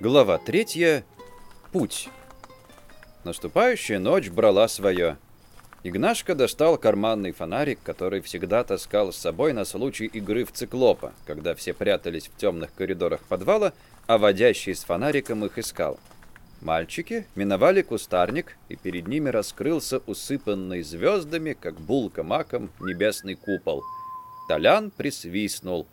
Глава третья. Путь. Наступающая ночь брала свое. Игнашка достал карманный фонарик, который всегда таскал с собой на случай игры в циклопа, когда все прятались в темных коридорах подвала, а водящий с фонариком их искал. Мальчики миновали кустарник, и перед ними раскрылся усыпанный звездами, как булка маком, небесный купол. Толян присвистнул.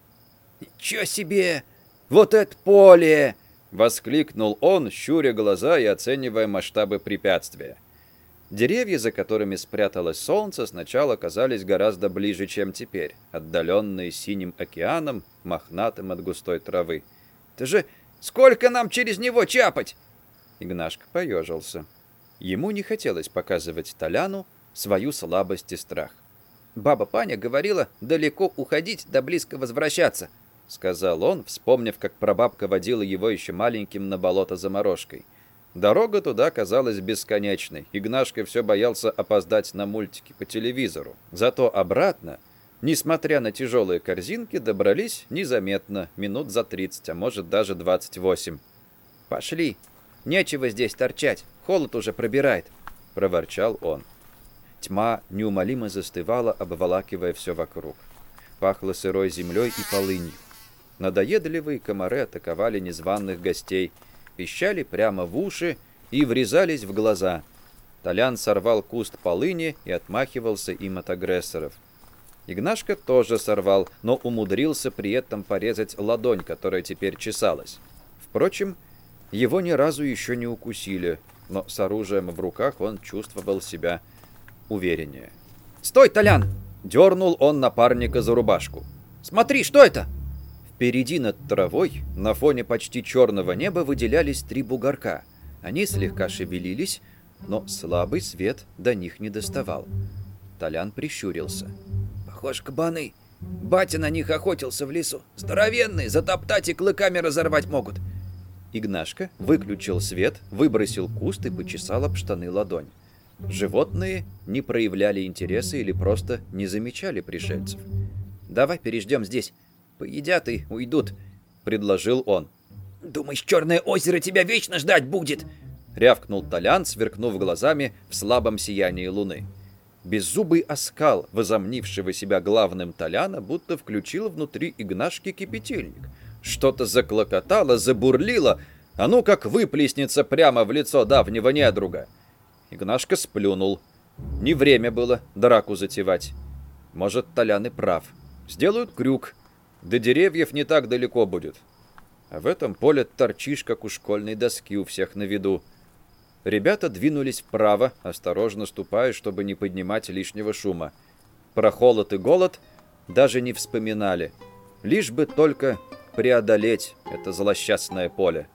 «Ничего себе! Вот это поле!» Воскликнул он, щуря глаза и оценивая масштабы препятствия. Деревья, за которыми спряталось солнце, сначала казались гораздо ближе, чем теперь, отдаленные синим океаном, мохнатым от густой травы. «Ты же сколько нам через него чапать?» Игнашка поежился. Ему не хотелось показывать Толяну свою слабость и страх. Баба Паня говорила далеко уходить да близко возвращаться —— сказал он, вспомнив, как прабабка водила его еще маленьким на болото заморожкой. Дорога туда казалась бесконечной. Игнашка все боялся опоздать на мультики по телевизору. Зато обратно, несмотря на тяжелые корзинки, добрались незаметно, минут за 30, а может даже 28. «Пошли! Нечего здесь торчать, холод уже пробирает!» — проворчал он. Тьма неумолимо застывала, обволакивая все вокруг. Пахло сырой землей и полынью. Надоедливые комары атаковали незваных гостей, пищали прямо в уши и врезались в глаза. Толян сорвал куст полыни и отмахивался им от агрессоров. Игнашка тоже сорвал, но умудрился при этом порезать ладонь, которая теперь чесалась. Впрочем, его ни разу еще не укусили, но с оружием в руках он чувствовал себя увереннее. «Стой, Толян!» — дернул он напарника за рубашку. «Смотри, что это?» Впереди над травой, на фоне почти черного неба, выделялись три бугорка. Они слегка шевелились, но слабый свет до них не доставал. Толян прищурился. «Похож кабаны. Батя на них охотился в лесу. Здоровенные, затоптать и клыками разорвать могут». Игнашка выключил свет, выбросил куст и почесал об штаны ладонь. Животные не проявляли интереса или просто не замечали пришельцев. «Давай переждем здесь. Поедят и уйдут», — предложил он. «Думаешь, Черное озеро тебя вечно ждать будет?» — рявкнул Толян, сверкнув глазами в слабом сиянии луны. Беззубый оскал, возомнившего себя главным Толяна, будто включил внутри Игнашки кипятильник. Что-то заклокотало, забурлило, а ну как выплеснется прямо в лицо давнего недруга. Игнашка сплюнул. Не время было драку затевать. Может, Толян и прав. Сделают крюк, до деревьев не так далеко будет. А в этом поле торчишь, как у школьной доски у всех на виду. Ребята двинулись вправо, осторожно ступая, чтобы не поднимать лишнего шума. Про холод и голод даже не вспоминали. Лишь бы только преодолеть это злосчастное поле.